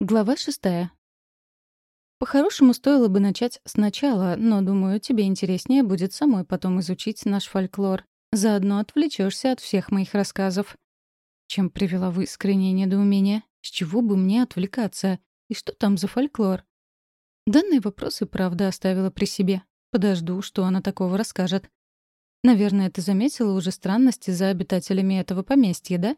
Глава шестая. По-хорошему, стоило бы начать сначала, но, думаю, тебе интереснее будет самой потом изучить наш фольклор. Заодно отвлечешься от всех моих рассказов. Чем привела в искреннее недоумение? С чего бы мне отвлекаться? И что там за фольклор? Данный вопрос и правда оставила при себе. Подожду, что она такого расскажет. Наверное, ты заметила уже странности за обитателями этого поместья, да?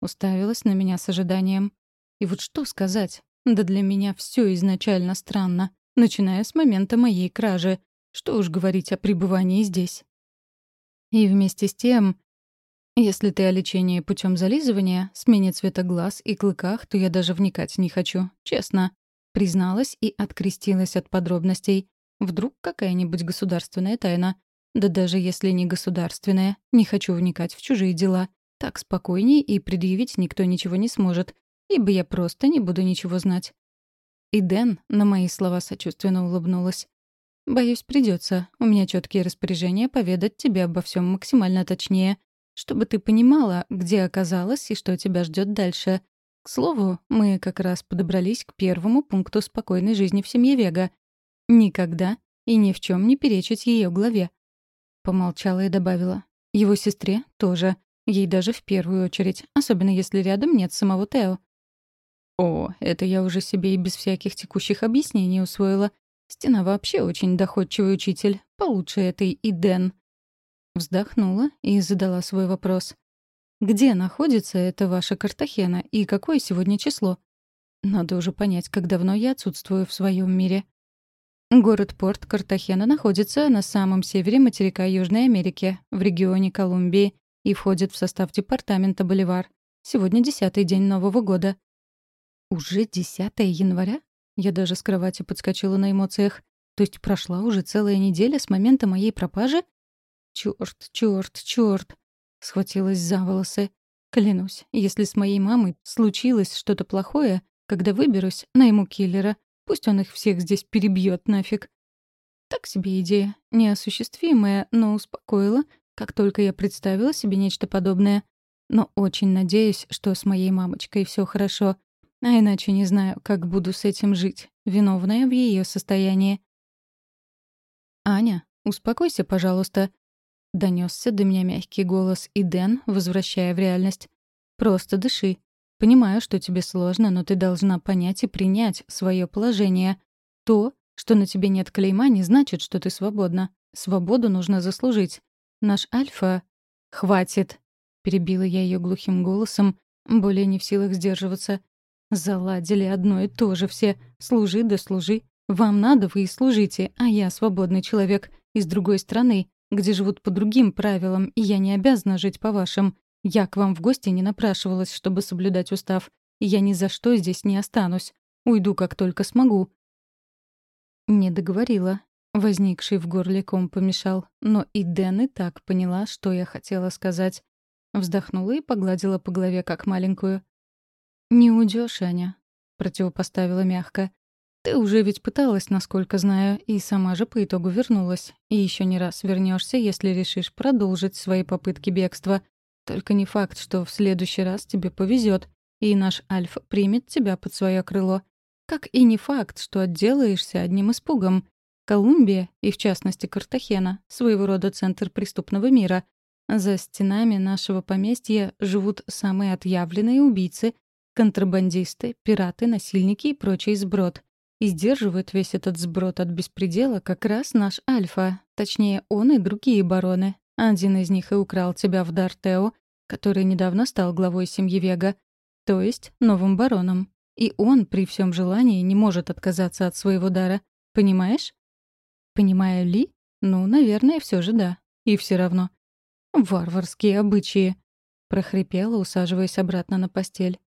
Уставилась на меня с ожиданием. И вот что сказать? Да для меня все изначально странно, начиная с момента моей кражи. Что уж говорить о пребывании здесь. И вместе с тем, если ты о лечении путем зализывания, смене цвета глаз и клыках, то я даже вникать не хочу, честно. Призналась и открестилась от подробностей. Вдруг какая-нибудь государственная тайна. Да даже если не государственная, не хочу вникать в чужие дела. Так спокойней и предъявить никто ничего не сможет ибо я просто не буду ничего знать. И Дэн на мои слова сочувственно улыбнулась. «Боюсь, придется. У меня четкие распоряжения поведать тебе обо всем максимально точнее, чтобы ты понимала, где оказалась и что тебя ждет дальше. К слову, мы как раз подобрались к первому пункту спокойной жизни в семье Вега. Никогда и ни в чем не перечить ее главе». Помолчала и добавила. «Его сестре тоже. Ей даже в первую очередь, особенно если рядом нет самого Тео. О, это я уже себе и без всяких текущих объяснений усвоила. Стена вообще очень доходчивый учитель. Получше этой и Дэн. Вздохнула и задала свой вопрос. «Где находится эта ваша Картахена и какое сегодня число?» Надо уже понять, как давно я отсутствую в своем мире. Город-порт Картахена находится на самом севере материка Южной Америки, в регионе Колумбии, и входит в состав департамента Боливар. Сегодня десятый день Нового года. Уже 10 января? Я даже с кровати подскочила на эмоциях. То есть прошла уже целая неделя с момента моей пропажи? Чёрт, чёрт, чёрт. Схватилась за волосы. Клянусь, если с моей мамой случилось что-то плохое, когда выберусь, найму киллера. Пусть он их всех здесь перебьет нафиг. Так себе идея. Неосуществимая, но успокоила, как только я представила себе нечто подобное. Но очень надеюсь, что с моей мамочкой все хорошо. А иначе не знаю, как буду с этим жить, виновная в ее состоянии. «Аня, успокойся, пожалуйста», — донесся до меня мягкий голос и Дэн, возвращая в реальность. «Просто дыши. Понимаю, что тебе сложно, но ты должна понять и принять свое положение. То, что на тебе нет клейма, не значит, что ты свободна. Свободу нужно заслужить. Наш Альфа... Хватит!» — перебила я ее глухим голосом, более не в силах сдерживаться. Заладили одно и то же все. Служи да служи. Вам надо, вы и служите, а я свободный человек из другой страны, где живут по другим правилам, и я не обязана жить по вашим. Я к вам в гости не напрашивалась, чтобы соблюдать устав. И я ни за что здесь не останусь. Уйду, как только смогу». Не договорила. Возникший в горле ком помешал. Но и Дэн и так поняла, что я хотела сказать. Вздохнула и погладила по голове, как маленькую. «Не уйдешь, Аня», — противопоставила мягко. «Ты уже ведь пыталась, насколько знаю, и сама же по итогу вернулась. И еще не раз вернешься, если решишь продолжить свои попытки бегства. Только не факт, что в следующий раз тебе повезет, и наш Альф примет тебя под свое крыло. Как и не факт, что отделаешься одним испугом. Колумбия, и в частности Картахена, своего рода центр преступного мира. За стенами нашего поместья живут самые отъявленные убийцы — Контрабандисты, пираты, насильники и прочий сброд. И сдерживают весь этот сброд от беспредела как раз наш Альфа, точнее, он и другие бароны. Один из них и украл тебя в дар Тео, который недавно стал главой семьи Вега, то есть новым бароном. И он при всем желании не может отказаться от своего дара. Понимаешь? Понимаю ли? Ну, наверное, все же да. И все равно. Варварские обычаи. Прохрипела, усаживаясь обратно на постель.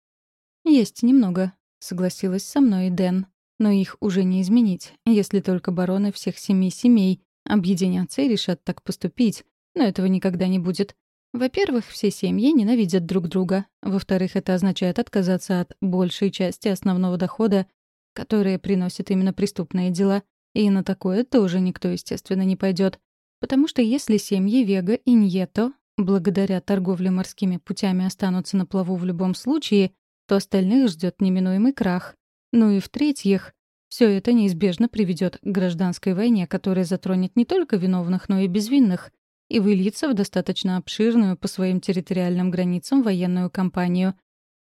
«Есть немного», — согласилась со мной Дэн. «Но их уже не изменить, если только бароны всех семи семей объединятся и решат так поступить. Но этого никогда не будет. Во-первых, все семьи ненавидят друг друга. Во-вторых, это означает отказаться от большей части основного дохода, которые приносят именно преступные дела. И на такое тоже никто, естественно, не пойдет. Потому что если семьи Вега и Ньето, благодаря торговле морскими путями, останутся на плаву в любом случае, то остальных ждет неминуемый крах. Ну и в-третьих, все это неизбежно приведет к гражданской войне, которая затронет не только виновных, но и безвинных, и выльется в достаточно обширную по своим территориальным границам военную кампанию.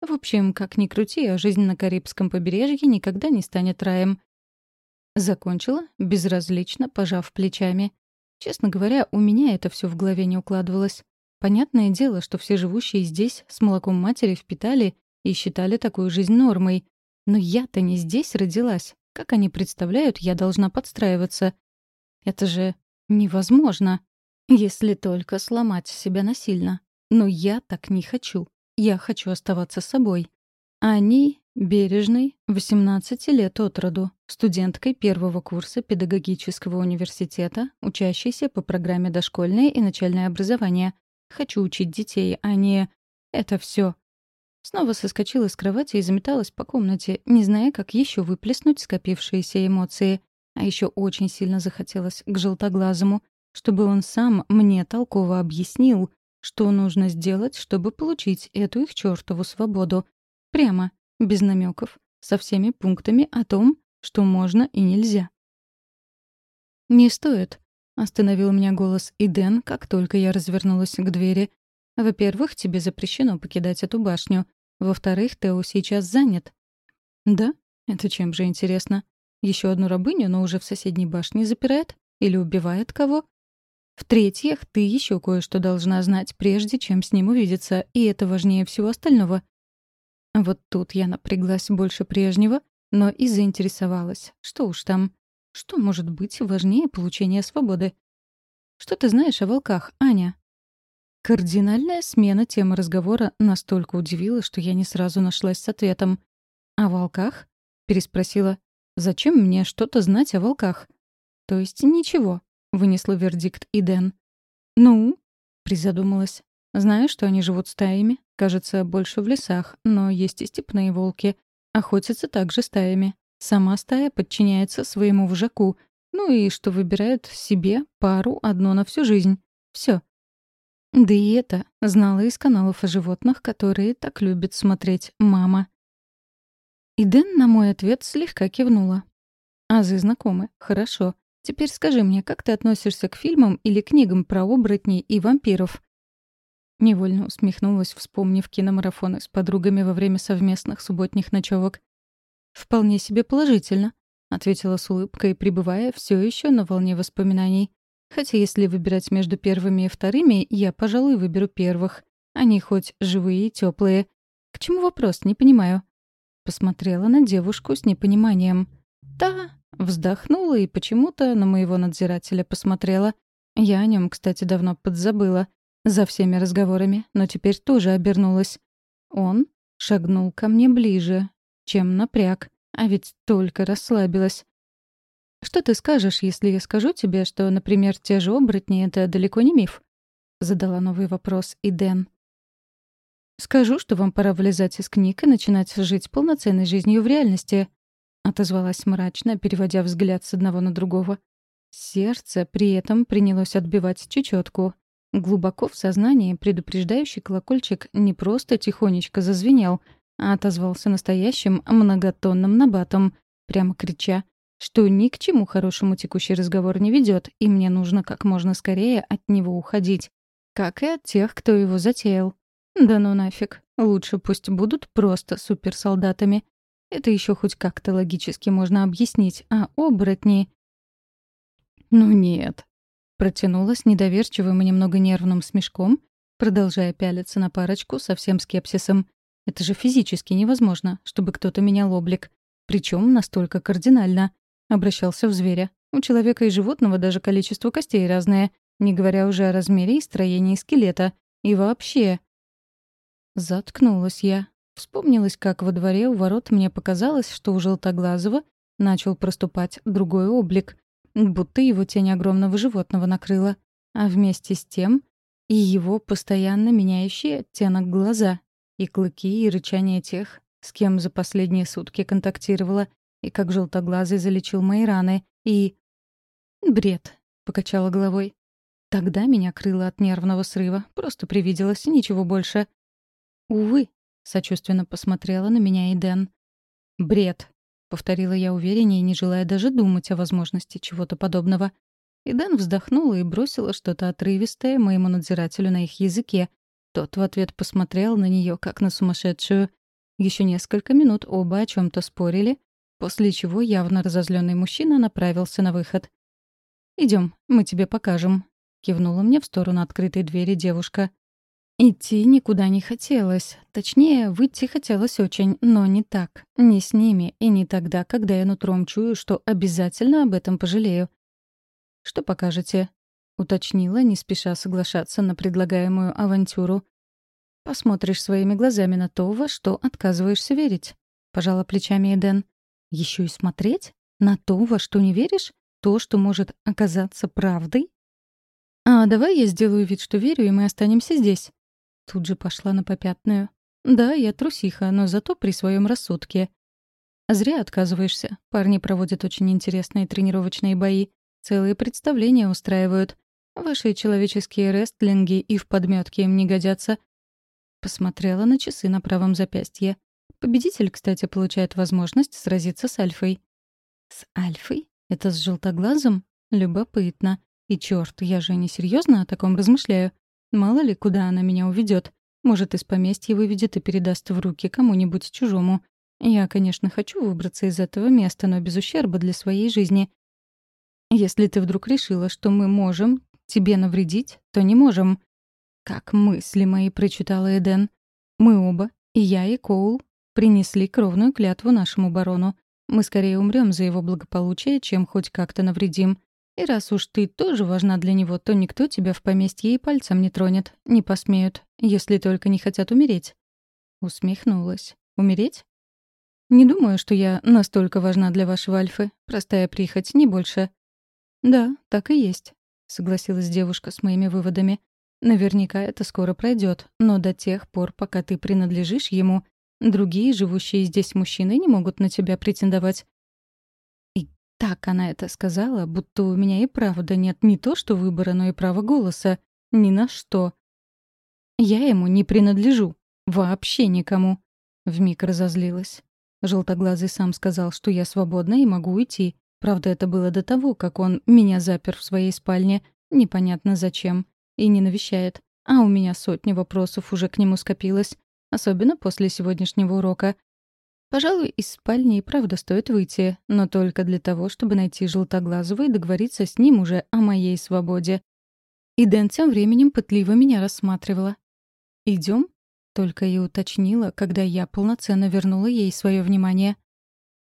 В общем, как ни крути, а жизнь на Карибском побережье никогда не станет раем. Закончила, безразлично, пожав плечами. Честно говоря, у меня это все в голове не укладывалось. Понятное дело, что все живущие здесь с молоком матери впитали и считали такую жизнь нормой. Но я-то не здесь родилась. Как они представляют, я должна подстраиваться? Это же невозможно. Если только сломать себя насильно. Но я так не хочу. Я хочу оставаться собой. Они бережной, 18 лет от роду, студенткой первого курса педагогического университета, учащейся по программе дошкольное и начальное образование. Хочу учить детей, а не... Это все. Снова соскочила с кровати и заметалась по комнате, не зная, как еще выплеснуть скопившиеся эмоции. А еще очень сильно захотелось к желтоглазому, чтобы он сам мне толково объяснил, что нужно сделать, чтобы получить эту их чертову свободу. Прямо, без намеков, со всеми пунктами о том, что можно и нельзя. «Не стоит», — остановил меня голос Иден, как только я развернулась к двери. «Во-первых, тебе запрещено покидать эту башню. Во-вторых, Тео сейчас занят». «Да? Это чем же интересно? Еще одну рабыню, но уже в соседней башне запирает? Или убивает кого?» В-третьих, ты еще кое-что должна знать, прежде чем с ним увидеться, и это важнее всего остального. Вот тут я напряглась больше прежнего, но и заинтересовалась. Что уж там. Что может быть важнее получения свободы? Что ты знаешь о волках, Аня? Кардинальная смена темы разговора настолько удивила, что я не сразу нашлась с ответом. «О волках?» — переспросила. «Зачем мне что-то знать о волках?» «То есть ничего», — вынесла вердикт Иден. «Ну?» — призадумалась. «Знаю, что они живут стаями, кажется, больше в лесах, но есть и степные волки. Охотятся также стаями. Сама стая подчиняется своему вожаку, ну и что выбирают себе пару одно на всю жизнь. Все. Да и это знала из каналов о животных, которые так любит смотреть мама. И Дэн на мой ответ слегка кивнула. «Азы знакомы. Хорошо. Теперь скажи мне, как ты относишься к фильмам или книгам про оборотней и вампиров?» Невольно усмехнулась, вспомнив киномарафоны с подругами во время совместных субботних ночевок. «Вполне себе положительно», — ответила с улыбкой, пребывая все еще на волне воспоминаний. «Хотя если выбирать между первыми и вторыми, я, пожалуй, выберу первых. Они хоть живые и теплые. К чему вопрос, не понимаю». Посмотрела на девушку с непониманием. «Да, Вздохнула и почему-то на моего надзирателя посмотрела. Я о нем, кстати, давно подзабыла. За всеми разговорами, но теперь тоже обернулась. Он шагнул ко мне ближе, чем напряг, а ведь только расслабилась. «Что ты скажешь, если я скажу тебе, что, например, те же оборотни — это далеко не миф?» — задала новый вопрос и Дэн. «Скажу, что вам пора вылезать из книг и начинать жить полноценной жизнью в реальности», отозвалась мрачно, переводя взгляд с одного на другого. Сердце при этом принялось отбивать чечетку. Глубоко в сознании предупреждающий колокольчик не просто тихонечко зазвенел, а отозвался настоящим многотонным набатом, прямо крича, что ни к чему хорошему текущий разговор не ведет, и мне нужно как можно скорее от него уходить. Как и от тех, кто его затеял. Да ну нафиг. Лучше пусть будут просто суперсолдатами. Это еще хоть как-то логически можно объяснить, а оборотни... «Ну нет», — протянула с недоверчивым и немного нервным смешком, продолжая пялиться на парочку со всем скепсисом. «Это же физически невозможно, чтобы кто-то менял облик. Причем настолько кардинально. Обращался в зверя. У человека и животного даже количество костей разное, не говоря уже о размере и строении скелета. И вообще...» Заткнулась я, Вспомнилось, как во дворе у ворот мне показалось, что у Желтоглазого начал проступать другой облик, будто его тень огромного животного накрыла, а вместе с тем и его постоянно меняющий оттенок глаза, и клыки, и рычание тех, с кем за последние сутки контактировала, и как желтоглазый залечил мои раны, и... «Бред», — покачала головой. Тогда меня крыло от нервного срыва, просто привиделось, ничего больше. Увы, Сочувственно посмотрела на меня и Дэн. «Бред», — повторила я увереннее, не желая даже думать о возможности чего-то подобного. И Дэн вздохнула и бросила что-то отрывистое моему надзирателю на их языке. Тот в ответ посмотрел на нее как на сумасшедшую. Еще несколько минут оба о чем то спорили, после чего явно разозленный мужчина направился на выход. Идем, мы тебе покажем», — кивнула мне в сторону открытой двери девушка. Идти никуда не хотелось. Точнее, выйти хотелось очень, но не так. Не с ними и не тогда, когда я нутром чую, что обязательно об этом пожалею. «Что покажете?» — уточнила, не спеша соглашаться на предлагаемую авантюру. «Посмотришь своими глазами на то, во что отказываешься верить», — пожала плечами Эден. «Еще и смотреть? На то, во что не веришь? То, что может оказаться правдой?» «А давай я сделаю вид, что верю, и мы останемся здесь», Тут же пошла на попятную. «Да, я трусиха, но зато при своем рассудке». «Зря отказываешься. Парни проводят очень интересные тренировочные бои. Целые представления устраивают. Ваши человеческие рестлинги и в подметке им не годятся». Посмотрела на часы на правом запястье. Победитель, кстати, получает возможность сразиться с Альфой. «С Альфой? Это с желтоглазом? Любопытно. И черт, я же не серьезно о таком размышляю. Мало ли, куда она меня уведет. Может, из поместья выведет и передаст в руки кому-нибудь чужому. Я, конечно, хочу выбраться из этого места, но без ущерба для своей жизни. Если ты вдруг решила, что мы можем тебе навредить, то не можем. Как мысли мои, прочитала Эден. Мы оба, и я, и Коул, принесли кровную клятву нашему барону. Мы скорее умрем за его благополучие, чем хоть как-то навредим. И раз уж ты тоже важна для него, то никто тебя в поместье и пальцем не тронет, не посмеют, если только не хотят умереть. Усмехнулась. Умереть? Не думаю, что я настолько важна для вашего Альфы. Простая прихоть, не больше. Да, так и есть, согласилась девушка с моими выводами. Наверняка это скоро пройдет, но до тех пор, пока ты принадлежишь ему, другие живущие здесь мужчины не могут на тебя претендовать. Так она это сказала, будто у меня и правда нет не то что выбора, но и права голоса. Ни на что. Я ему не принадлежу. Вообще никому. Вмиг разозлилась. Желтоглазый сам сказал, что я свободна и могу уйти. Правда, это было до того, как он меня запер в своей спальне. Непонятно зачем. И не навещает. А у меня сотни вопросов уже к нему скопилось. Особенно после сегодняшнего урока. Пожалуй, из спальни и правда стоит выйти, но только для того, чтобы найти Желтоглазого и договориться с ним уже о моей свободе. И Дэн тем временем пытливо меня рассматривала. Идем? только и уточнила, когда я полноценно вернула ей свое внимание.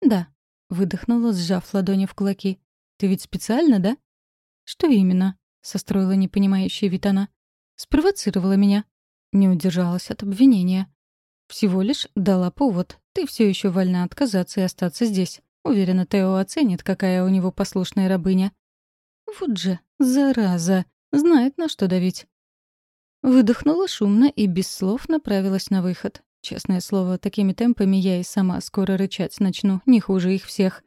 «Да», — выдохнула, сжав ладони в кулаки. «Ты ведь специально, да?» «Что именно?» — состроила непонимающая вид она. «Спровоцировала меня». Не удержалась от обвинения. Всего лишь дала повод. Ты все еще вольна отказаться и остаться здесь. Уверена, Тео оценит, какая у него послушная рабыня. Вот же, зараза, знает, на что давить. Выдохнула шумно и без слов направилась на выход. Честное слово, такими темпами я и сама скоро рычать начну, не хуже их всех.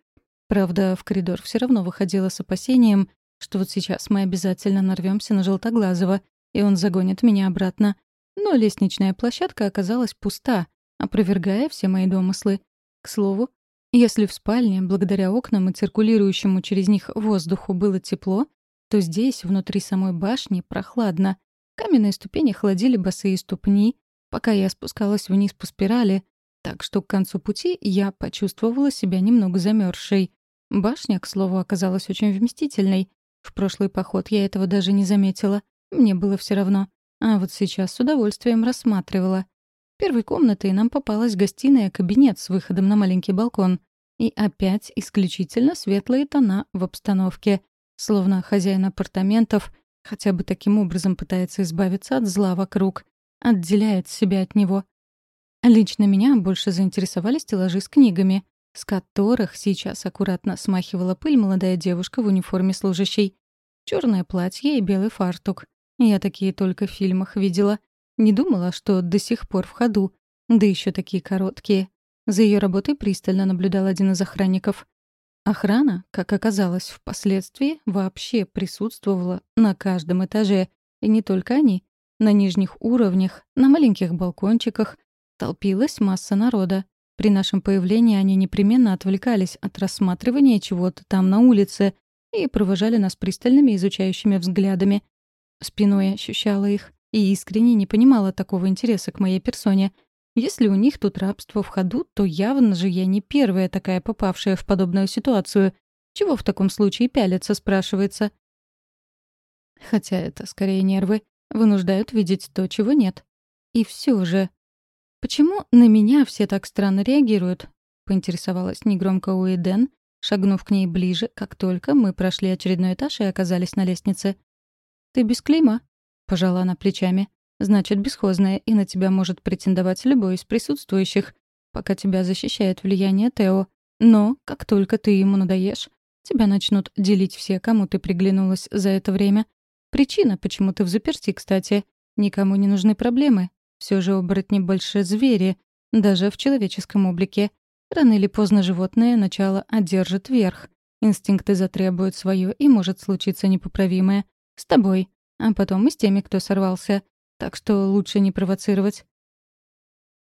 Правда, в коридор все равно выходила с опасением, что вот сейчас мы обязательно нарвемся на Желтоглазого, и он загонит меня обратно. Но лестничная площадка оказалась пуста, опровергая все мои домыслы. К слову, если в спальне, благодаря окнам и циркулирующему через них воздуху было тепло, то здесь, внутри самой башни, прохладно. Каменные ступени холодили босые ступни, пока я спускалась вниз по спирали, так что к концу пути я почувствовала себя немного замерзшей. Башня, к слову, оказалась очень вместительной. В прошлый поход я этого даже не заметила. Мне было все равно. А вот сейчас с удовольствием рассматривала. Первой комнатой нам попалась гостиная кабинет с выходом на маленький балкон. И опять исключительно светлые тона в обстановке. Словно хозяин апартаментов хотя бы таким образом пытается избавиться от зла вокруг. Отделяет себя от него. Лично меня больше заинтересовали стеллажи с книгами, с которых сейчас аккуратно смахивала пыль молодая девушка в униформе служащей. Черное платье и белый фартук. Я такие только в фильмах видела. Не думала, что до сих пор в ходу. Да еще такие короткие. За ее работой пристально наблюдал один из охранников. Охрана, как оказалось впоследствии, вообще присутствовала на каждом этаже. И не только они. На нижних уровнях, на маленьких балкончиках толпилась масса народа. При нашем появлении они непременно отвлекались от рассматривания чего-то там на улице и провожали нас пристальными изучающими взглядами. Спиной ощущала их и искренне не понимала такого интереса к моей персоне. Если у них тут рабство в ходу, то явно же я не первая такая попавшая в подобную ситуацию. Чего в таком случае пялиться, спрашивается. Хотя это скорее нервы. Вынуждают видеть то, чего нет. И все же... «Почему на меня все так странно реагируют?» — поинтересовалась негромко Уэден, шагнув к ней ближе, как только мы прошли очередной этаж и оказались на лестнице. «Ты без клейма?» — пожала она плечами. «Значит, бесхозная, и на тебя может претендовать любой из присутствующих, пока тебя защищает влияние Тео. Но, как только ты ему надоешь, тебя начнут делить все, кому ты приглянулась за это время. Причина, почему ты в заперти, кстати. Никому не нужны проблемы. Все же оборотни больше звери, даже в человеческом облике. Рано или поздно животное начало одержит верх. Инстинкты затребуют свое, и может случиться непоправимое. С тобой. А потом и с теми, кто сорвался. Так что лучше не провоцировать.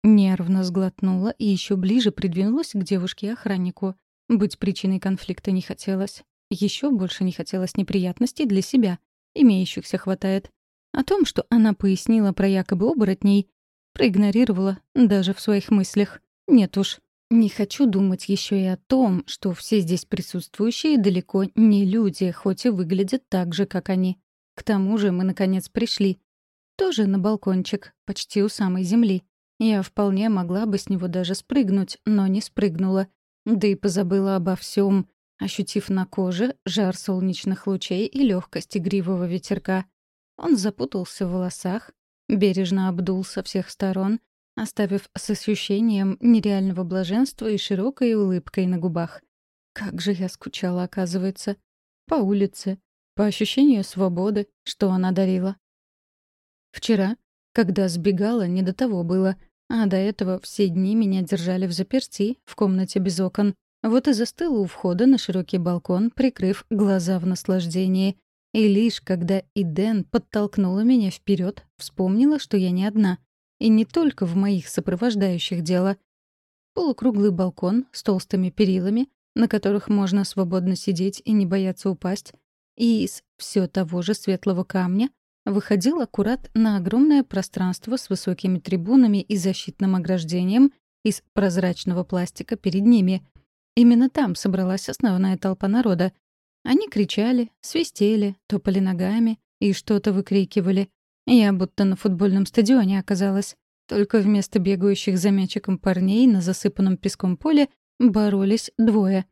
Нервно сглотнула и еще ближе придвинулась к девушке-охраннику. Быть причиной конфликта не хотелось. Еще больше не хотелось неприятностей для себя. Имеющихся хватает. О том, что она пояснила про якобы оборотней, проигнорировала даже в своих мыслях. Нет уж. Не хочу думать еще и о том, что все здесь присутствующие далеко не люди, хоть и выглядят так же, как они. К тому же мы, наконец, пришли. Тоже на балкончик, почти у самой земли. Я вполне могла бы с него даже спрыгнуть, но не спрыгнула. Да и позабыла обо всем, ощутив на коже жар солнечных лучей и легкость игривого ветерка. Он запутался в волосах, бережно обдул со всех сторон, оставив с ощущением нереального блаженства и широкой улыбкой на губах. Как же я скучала, оказывается. По улице, по ощущению свободы, что она дарила. Вчера, когда сбегала, не до того было, а до этого все дни меня держали в заперти, в комнате без окон. Вот и застыла у входа на широкий балкон, прикрыв глаза в наслаждении. И лишь когда Иден подтолкнула меня вперед, вспомнила, что я не одна. И не только в моих сопровождающих дело. Полукруглый балкон с толстыми перилами, на которых можно свободно сидеть и не бояться упасть, и из все того же светлого камня выходил аккурат на огромное пространство с высокими трибунами и защитным ограждением из прозрачного пластика перед ними. Именно там собралась основная толпа народа, они кричали, свистели, топали ногами и что-то выкрикивали. Я будто на футбольном стадионе оказалась. Только вместо бегающих за мячиком парней на засыпанном песком поле боролись двое.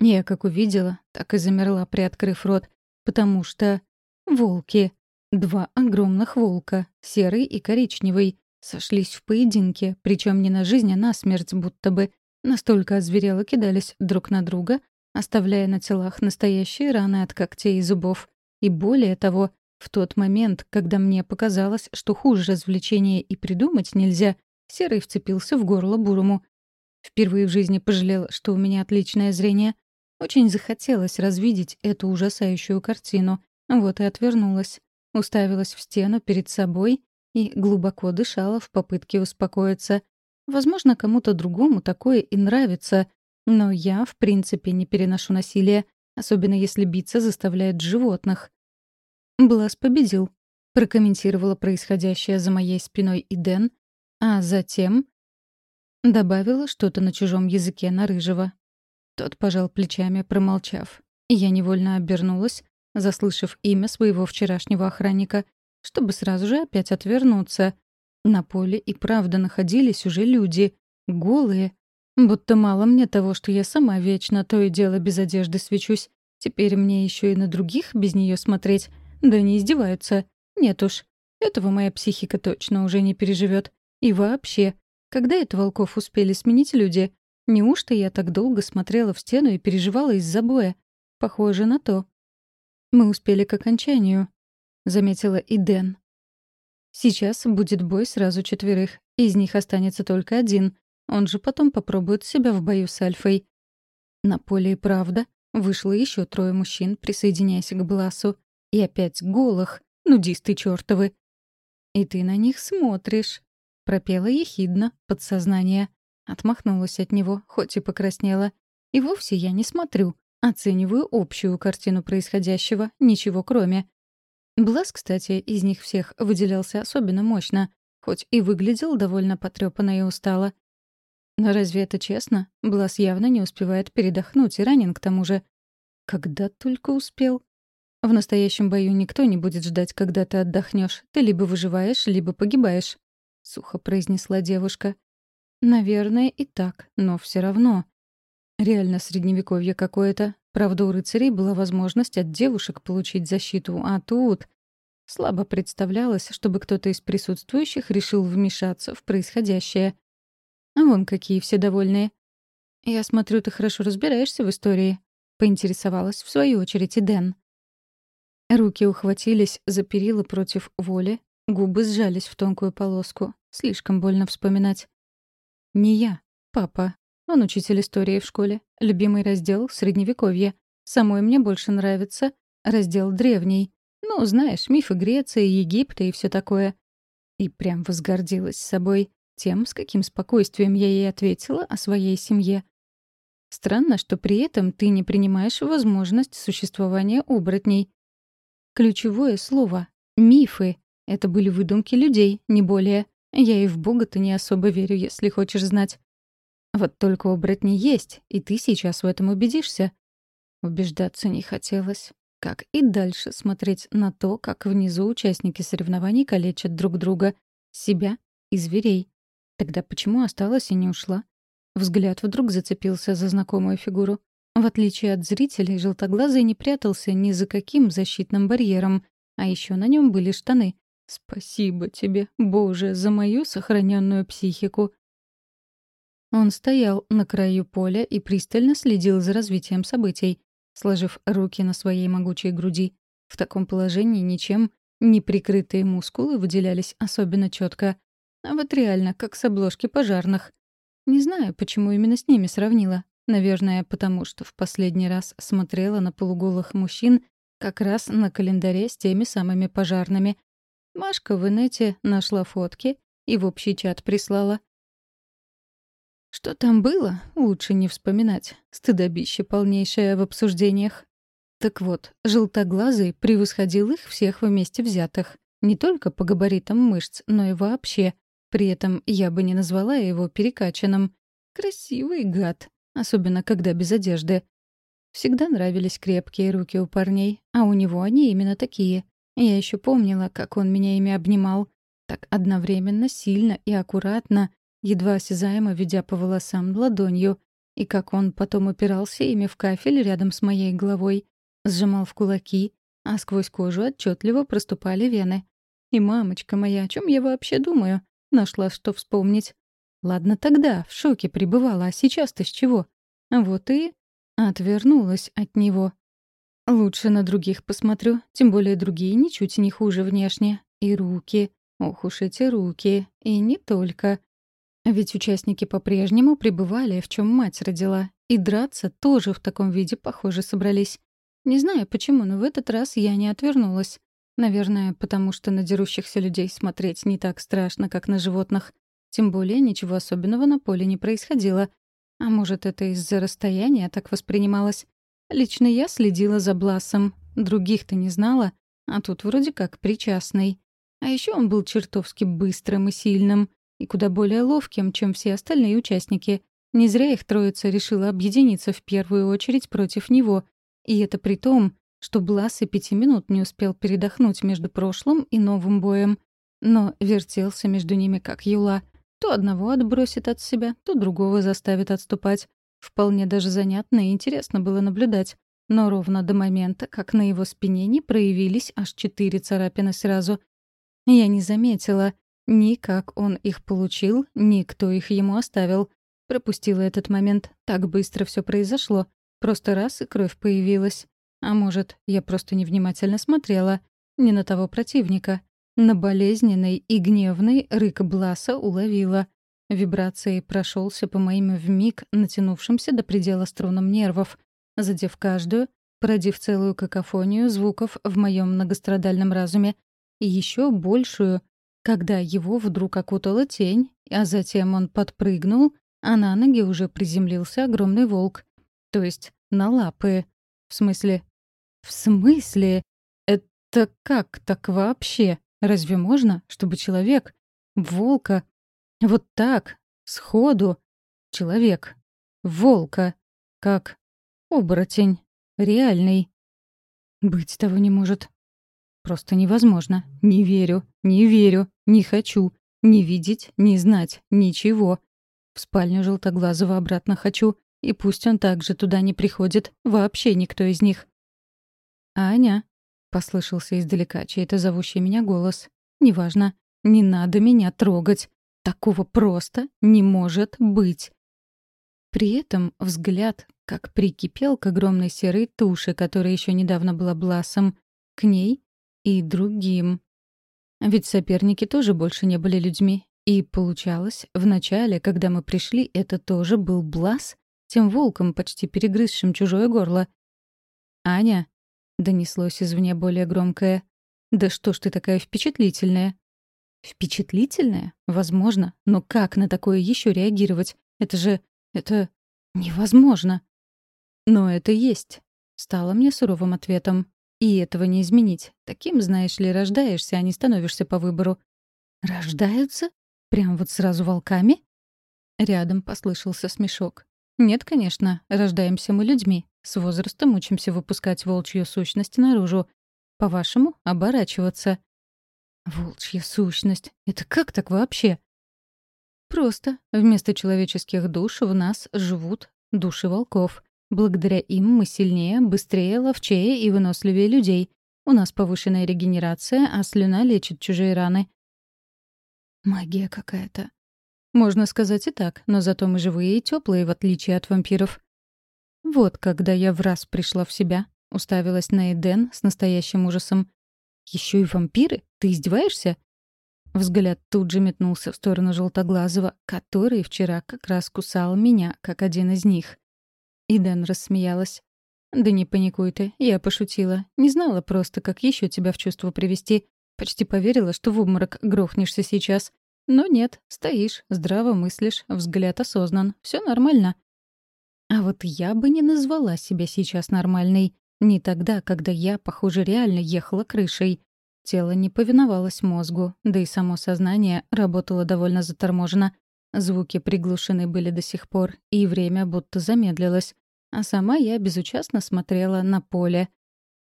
Я как увидела, так и замерла, приоткрыв рот, потому что... Волки. Два огромных волка, серый и коричневый, сошлись в поединке, причем не на жизнь, а на смерть будто бы. Настолько озверело кидались друг на друга, оставляя на телах настоящие раны от когтей и зубов. И более того, в тот момент, когда мне показалось, что хуже развлечения и придумать нельзя, Серый вцепился в горло Бурому. Впервые в жизни пожалел, что у меня отличное зрение. Очень захотелось развидеть эту ужасающую картину. Вот и отвернулась. Уставилась в стену перед собой и глубоко дышала в попытке успокоиться. Возможно, кому-то другому такое и нравится, но я, в принципе, не переношу насилие, особенно если биться заставляет животных. Блас победил, прокомментировала происходящее за моей спиной и Дэн, а затем добавила что-то на чужом языке на рыжего. Тот пожал плечами, промолчав. Я невольно обернулась, заслышав имя своего вчерашнего охранника, чтобы сразу же опять отвернуться. На поле и правда находились уже люди, голые, Будто мало мне того, что я сама вечно то и дело без одежды свечусь. Теперь мне еще и на других без нее смотреть. Да не издеваются. Нет уж. Этого моя психика точно уже не переживет. И вообще, когда это волков успели сменить люди? Неужто я так долго смотрела в стену и переживала из-за боя? Похоже на то. Мы успели к окончанию, — заметила и Дэн. Сейчас будет бой сразу четверых. Из них останется только один. Он же потом попробует себя в бою с Альфой. На поле и правда вышло еще трое мужчин, присоединяясь к Бласу. И опять голых, нудисты чертовы. «И ты на них смотришь», — пропела ехидно подсознание. Отмахнулась от него, хоть и покраснела. И вовсе я не смотрю. Оцениваю общую картину происходящего, ничего кроме. Блас, кстати, из них всех выделялся особенно мощно, хоть и выглядел довольно потрёпанно и устало. Но разве это честно? Блас явно не успевает передохнуть и ранен к тому же. Когда только успел. В настоящем бою никто не будет ждать, когда ты отдохнешь. Ты либо выживаешь, либо погибаешь», — сухо произнесла девушка. «Наверное, и так, но все равно. Реально средневековье какое-то. Правда, у рыцарей была возможность от девушек получить защиту, а тут... Слабо представлялось, чтобы кто-то из присутствующих решил вмешаться в происходящее. А вон какие все довольные. «Я смотрю, ты хорошо разбираешься в истории», — поинтересовалась в свою очередь и Дэн. Руки ухватились за перила против воли, губы сжались в тонкую полоску. Слишком больно вспоминать. «Не я, папа. Он учитель истории в школе. Любимый раздел — Средневековье. Самой мне больше нравится раздел древний. Ну, знаешь, мифы Греции, Египта и все такое. И прям возгордилась собой тем, с каким спокойствием я ей ответила о своей семье. Странно, что при этом ты не принимаешь возможность существования оборотней. Ключевое слово — мифы. Это были выдумки людей, не более. Я и в Бога-то не особо верю, если хочешь знать. Вот только у Бретни есть, и ты сейчас в этом убедишься. Убеждаться не хотелось. Как и дальше смотреть на то, как внизу участники соревнований калечат друг друга, себя и зверей. Тогда почему осталась и не ушла? Взгляд вдруг зацепился за знакомую фигуру. В отличие от зрителей, желтоглазый не прятался ни за каким защитным барьером, а еще на нем были штаны. Спасибо тебе, Боже, за мою сохраненную психику. Он стоял на краю поля и пристально следил за развитием событий, сложив руки на своей могучей груди. В таком положении ничем не прикрытые мускулы выделялись особенно четко. А вот реально, как с обложки пожарных. Не знаю, почему именно с ними сравнила. Наверное, потому что в последний раз смотрела на полуголых мужчин как раз на календаре с теми самыми пожарными. Машка в инете нашла фотки и в общий чат прислала. Что там было, лучше не вспоминать. Стыдобище полнейшее в обсуждениях. Так вот, желтоглазый превосходил их всех вместе взятых. Не только по габаритам мышц, но и вообще. При этом я бы не назвала его перекачанным. Красивый гад, особенно когда без одежды. Всегда нравились крепкие руки у парней, а у него они именно такие. Я еще помнила, как он меня ими обнимал. Так одновременно, сильно и аккуратно, едва осязаемо ведя по волосам ладонью, и как он потом упирался ими в кафель рядом с моей головой, сжимал в кулаки, а сквозь кожу отчетливо проступали вены. И мамочка моя, о чем я вообще думаю? Нашла, что вспомнить. Ладно тогда, в шоке пребывала, а сейчас-то с чего? Вот и отвернулась от него. Лучше на других посмотрю, тем более другие ничуть не хуже внешне. И руки. Ох уж эти руки. И не только. Ведь участники по-прежнему пребывали, в чем мать родила, и драться тоже в таком виде, похоже, собрались. Не знаю почему, но в этот раз я не отвернулась. Наверное, потому что на дерущихся людей смотреть не так страшно, как на животных. Тем более ничего особенного на поле не происходило. А может, это из-за расстояния так воспринималось? Лично я следила за Бласом. Других-то не знала, а тут вроде как причастный. А еще он был чертовски быстрым и сильным и куда более ловким, чем все остальные участники. Не зря их троица решила объединиться в первую очередь против него. И это при том, что Блас и пяти минут не успел передохнуть между прошлым и новым боем. Но вертелся между ними как юла. То одного отбросит от себя, то другого заставит отступать. Вполне даже занятно и интересно было наблюдать. Но ровно до момента, как на его спине не проявились аж четыре царапины сразу. Я не заметила, ни как он их получил, ни кто их ему оставил. Пропустила этот момент. Так быстро все произошло. Просто раз и кровь появилась. А может, я просто невнимательно смотрела. Не на того противника. На болезненный и гневный рык Бласа уловила. Вибрацией прошелся по моим вмиг натянувшимся до предела струнам нервов, задев каждую, породив целую какофонию звуков в моем многострадальном разуме, и еще большую, когда его вдруг окутала тень, а затем он подпрыгнул а на ноги уже приземлился огромный волк. То есть на лапы. В смысле? В смысле? Это как так вообще? Разве можно, чтобы человек, волка, вот так, сходу, человек, волка, как оборотень, реальный? Быть того не может. Просто невозможно. Не верю, не верю, не хочу. Не видеть, не знать, ничего. В спальню Желтоглазого обратно хочу, и пусть он также туда не приходит, вообще никто из них. «Аня», — послышался издалека чей-то зовущий меня голос. «Неважно, не надо меня трогать. Такого просто не может быть». При этом взгляд как прикипел к огромной серой туше, которая еще недавно была Бласом, к ней и другим. Ведь соперники тоже больше не были людьми. И получалось, в начале, когда мы пришли, это тоже был Блас, тем волком, почти перегрызшим чужое горло. «Аня», — донеслось извне более громкое, — «да что ж ты такая впечатлительная?» «Впечатлительная? Возможно. Но как на такое еще реагировать? Это же... это... невозможно!» «Но это есть», — стало мне суровым ответом. «И этого не изменить. Таким, знаешь ли, рождаешься, а не становишься по выбору». «Рождаются? Прям вот сразу волками?» Рядом послышался смешок. «Нет, конечно, рождаемся мы людьми. С возрастом учимся выпускать волчью сущность наружу. По-вашему, оборачиваться». «Волчья сущность? Это как так вообще?» «Просто. Вместо человеческих душ в нас живут души волков. Благодаря им мы сильнее, быстрее, ловчее и выносливее людей. У нас повышенная регенерация, а слюна лечит чужие раны. Магия какая-то. Можно сказать и так, но зато мы живые и теплые, в отличие от вампиров. Вот когда я в раз пришла в себя, уставилась на Эден с настоящим ужасом. Еще и вампиры? Ты издеваешься? Взгляд тут же метнулся в сторону Желтоглазого, который вчера как раз кусал меня, как один из них. И Дэн рассмеялась. «Да не паникуй ты, я пошутила. Не знала просто, как еще тебя в чувство привести. Почти поверила, что в обморок грохнешься сейчас. Но нет, стоишь, здраво мыслишь, взгляд осознан. Все нормально». А вот я бы не назвала себя сейчас нормальной. Не тогда, когда я, похоже, реально ехала крышей. Тело не повиновалось мозгу, да и само сознание работало довольно заторможенно. Звуки приглушены были до сих пор, и время будто замедлилось. А сама я безучастно смотрела на поле.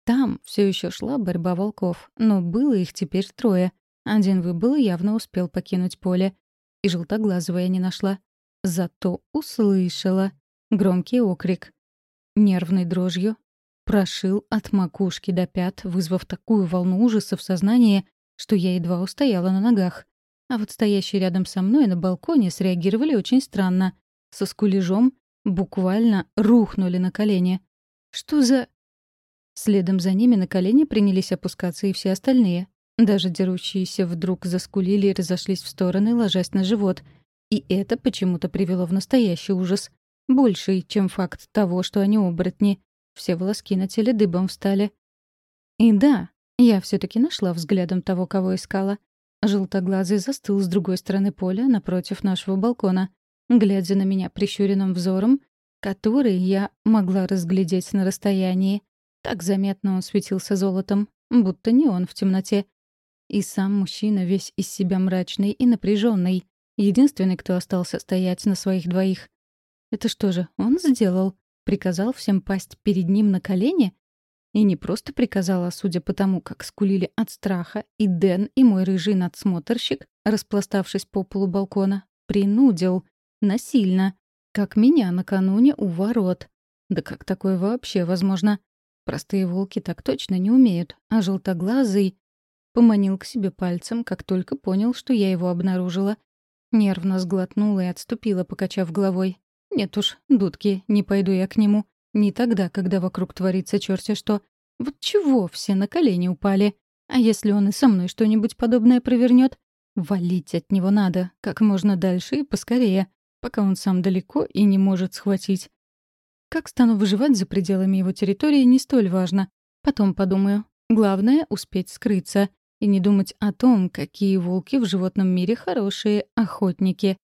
Там все еще шла борьба волков, но было их теперь трое. Один выбыл и явно успел покинуть поле. И желтоглазого не нашла. Зато услышала громкий окрик. Нервной дрожью прошил от макушки до пят, вызвав такую волну ужаса в сознании, что я едва устояла на ногах. А вот стоящие рядом со мной на балконе среагировали очень странно. Со скулежом буквально рухнули на колени. Что за... Следом за ними на колени принялись опускаться и все остальные. Даже дерущиеся вдруг заскулили и разошлись в стороны, ложась на живот. И это почему-то привело в настоящий ужас. Больший, чем факт того, что они оборотни. Все волоски на теле дыбом встали. И да, я все таки нашла взглядом того, кого искала. Желтоглазый застыл с другой стороны поля, напротив нашего балкона, глядя на меня прищуренным взором, который я могла разглядеть на расстоянии. Так заметно он светился золотом, будто не он в темноте. И сам мужчина весь из себя мрачный и напряженный, единственный, кто остался стоять на своих двоих. Это что же, он сделал? Приказал всем пасть перед ним на колени? И не просто приказала, судя по тому, как скулили от страха, и Дэн, и мой рыжий надсмотрщик, распластавшись по полу балкона, принудил, насильно, как меня накануне у ворот. Да как такое вообще возможно? Простые волки так точно не умеют, а желтоглазый поманил к себе пальцем, как только понял, что я его обнаружила. Нервно сглотнула и отступила, покачав головой. Нет уж, дудки, не пойду я к нему. Не тогда, когда вокруг творится черти что. Вот чего все на колени упали? А если он и со мной что-нибудь подобное провернет? Валить от него надо, как можно дальше и поскорее, пока он сам далеко и не может схватить. Как стану выживать за пределами его территории, не столь важно. Потом подумаю. Главное — успеть скрыться и не думать о том, какие волки в животном мире хорошие охотники.